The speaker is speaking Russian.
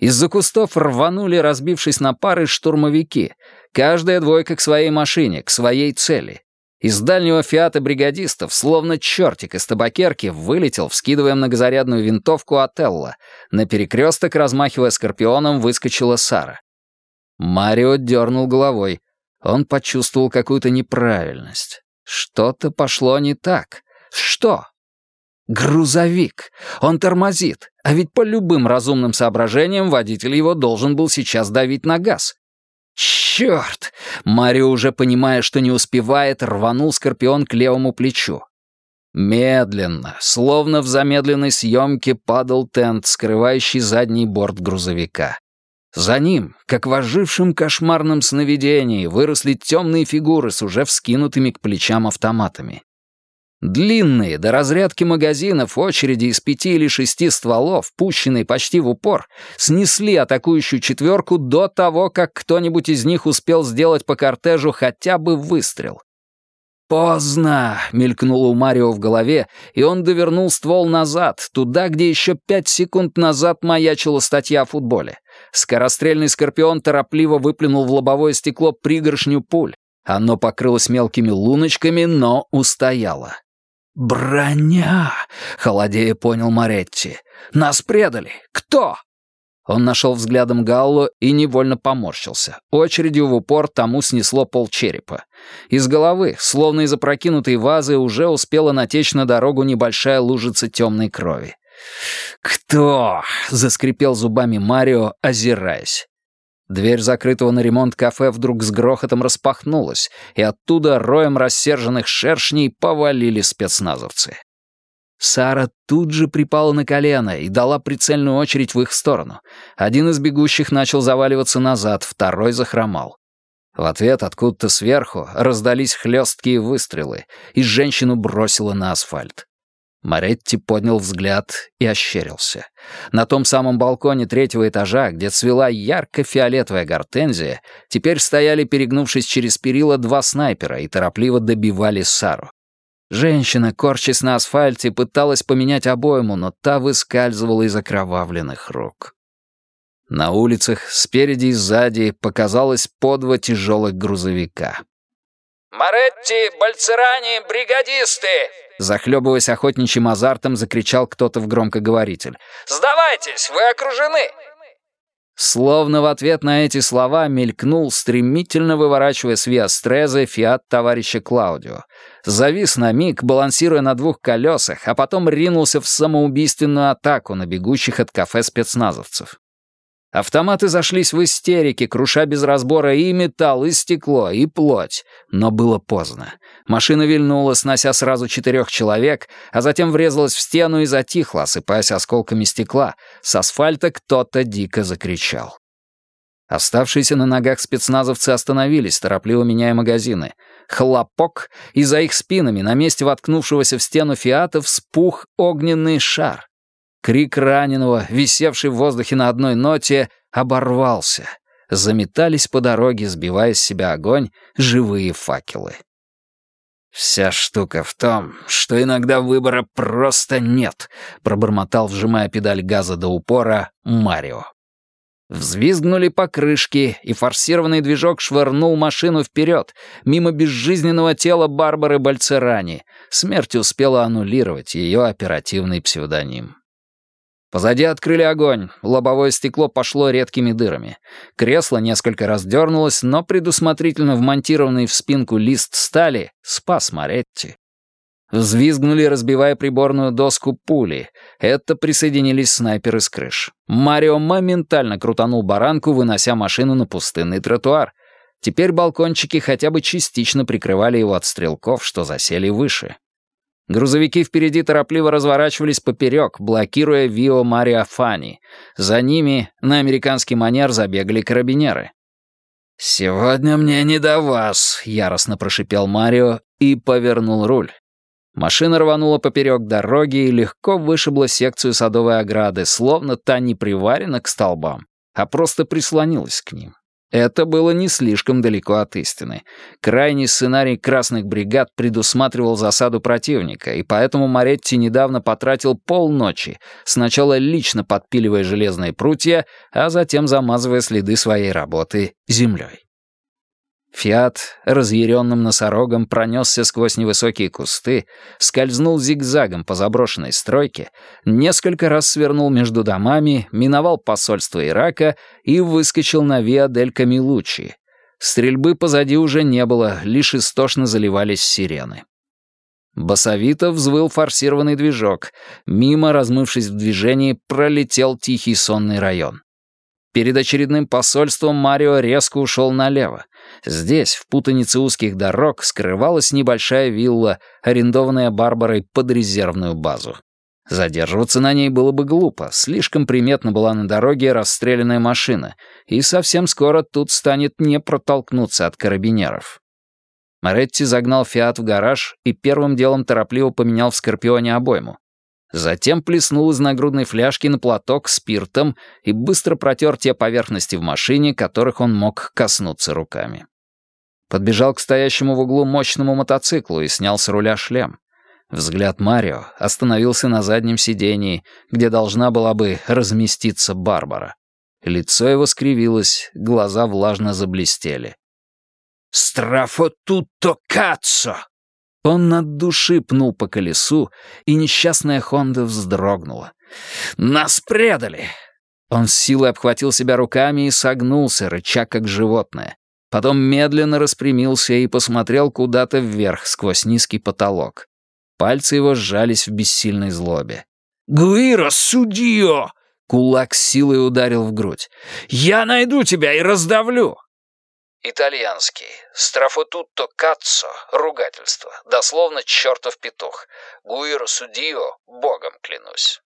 Из-за кустов рванули, разбившись на пары, штурмовики. Каждая двойка к своей машине, к своей цели. Из дальнего фиата бригадистов, словно чертик из табакерки, вылетел, вскидывая многозарядную винтовку Отелло. На перекресток, размахивая скорпионом, выскочила Сара. Марио дернул головой. Он почувствовал какую-то неправильность. Что-то пошло не так. Что? Грузовик. Он тормозит. А ведь по любым разумным соображениям водитель его должен был сейчас давить на газ. «Черт!» Марио, уже понимая, что не успевает, рванул Скорпион к левому плечу. Медленно, словно в замедленной съемке, падал тент, скрывающий задний борт грузовика. За ним, как в ожившем кошмарном сновидении, выросли темные фигуры с уже вскинутыми к плечам автоматами. Длинные до разрядки магазинов очереди из пяти или шести стволов, пущенные почти в упор, снесли атакующую четверку до того, как кто-нибудь из них успел сделать по кортежу хотя бы выстрел. «Поздно!» — мелькнуло у Марио в голове, и он довернул ствол назад, туда, где еще пять секунд назад маячила статья о футболе. Скорострельный скорпион торопливо выплюнул в лобовое стекло пригоршню пуль. Оно покрылось мелкими луночками, но устояло. «Броня!» — холодея понял Моретти. «Нас предали! Кто?» Он нашел взглядом Галлу и невольно поморщился. Очередью в упор тому снесло полчерепа. Из головы, словно из опрокинутой вазы, уже успела натечь на дорогу небольшая лужица темной крови. «Кто?» — заскрипел зубами Марио, озираясь. Дверь закрытого на ремонт кафе вдруг с грохотом распахнулась, и оттуда роем рассерженных шершней повалили спецназовцы. Сара тут же припала на колено и дала прицельную очередь в их сторону. Один из бегущих начал заваливаться назад, второй захромал. В ответ откуда-то сверху раздались хлесткие выстрелы, и женщину бросило на асфальт. Моретти поднял взгляд и ощерился. На том самом балконе третьего этажа, где цвела ярко-фиолетовая гортензия, теперь стояли, перегнувшись через перила, два снайпера и торопливо добивали Сару. Женщина, корчась на асфальте, пыталась поменять обойму, но та выскальзывала из окровавленных рук. На улицах, спереди и сзади, показалось по два тяжелых грузовика. «Моретти, Бальцерани, бригадисты!» Захлебываясь охотничьим азартом, закричал кто-то в громкоговоритель. «Сдавайтесь, вы окружены!» Словно в ответ на эти слова мелькнул, стремительно выворачивая с Виастрезы, фиат товарища Клаудио. Завис на миг, балансируя на двух колесах, а потом ринулся в самоубийственную атаку на бегущих от кафе спецназовцев. Автоматы зашлись в истерике, круша без разбора и металл, и стекло, и плоть. Но было поздно. Машина вильнула, снося сразу четырех человек, а затем врезалась в стену и затихла, осыпаясь осколками стекла. С асфальта кто-то дико закричал. Оставшиеся на ногах спецназовцы остановились, торопливо меняя магазины. Хлопок, и за их спинами на месте воткнувшегося в стену фиата вспух огненный шар. Крик раненого, висевший в воздухе на одной ноте, оборвался. Заметались по дороге, сбивая с себя огонь, живые факелы. «Вся штука в том, что иногда выбора просто нет», — пробормотал, вжимая педаль газа до упора, Марио. Взвизгнули покрышки, и форсированный движок швырнул машину вперед, мимо безжизненного тела Барбары Бальцерани. Смерть успела аннулировать ее оперативный псевдоним. Позади открыли огонь, лобовое стекло пошло редкими дырами. Кресло несколько раз дернулось, но предусмотрительно вмонтированный в спинку лист стали спас Моретти. Взвизгнули, разбивая приборную доску пули. Это присоединились снайперы с крыш. Марио моментально крутанул баранку, вынося машину на пустынный тротуар. Теперь балкончики хотя бы частично прикрывали его от стрелков, что засели выше. Грузовики впереди торопливо разворачивались поперек, блокируя Вио Мариа Фани. За ними на американский манер забегали карабинеры. «Сегодня мне не до вас», — яростно прошипел Марио и повернул руль. Машина рванула поперек дороги и легко вышибла секцию садовой ограды, словно та не приварена к столбам, а просто прислонилась к ним. Это было не слишком далеко от истины. Крайний сценарий красных бригад предусматривал засаду противника, и поэтому Моретти недавно потратил полночи, сначала лично подпиливая железные прутья, а затем замазывая следы своей работы землей. Фиат разъяренным носорогом пронесся сквозь невысокие кусты, скользнул зигзагом по заброшенной стройке, несколько раз свернул между домами, миновал посольство Ирака и выскочил на Виа дель Камилучи. Стрельбы позади уже не было, лишь истошно заливались сирены. Басовито взвыл форсированный движок. Мимо, размывшись в движении, пролетел тихий сонный район. Перед очередным посольством Марио резко ушел налево. Здесь, в путанице узких дорог, скрывалась небольшая вилла, арендованная Барбарой под резервную базу. Задерживаться на ней было бы глупо, слишком приметно была на дороге расстрелянная машина, и совсем скоро тут станет не протолкнуться от карабинеров. Моретти загнал «Фиат» в гараж и первым делом торопливо поменял в «Скорпионе» обойму. Затем плеснул из нагрудной фляжки на платок спиртом и быстро протер те поверхности в машине, которых он мог коснуться руками. Подбежал к стоящему в углу мощному мотоциклу и снял с руля шлем. Взгляд Марио остановился на заднем сидении, где должна была бы разместиться Барбара. Лицо его скривилось, глаза влажно заблестели. «Страфо тутто каццо!» Он над души пнул по колесу, и несчастная Хонда вздрогнула. «Нас предали!» Он с силой обхватил себя руками и согнулся, рыча как животное. Потом медленно распрямился и посмотрел куда-то вверх, сквозь низкий потолок. Пальцы его сжались в бессильной злобе. «Гуиро, судьё!» Кулак с силой ударил в грудь. «Я найду тебя и раздавлю!» Итальянский. Страфотутто каццо. Ругательство. Дословно «чертов петух». Гуиро судио. Богом клянусь.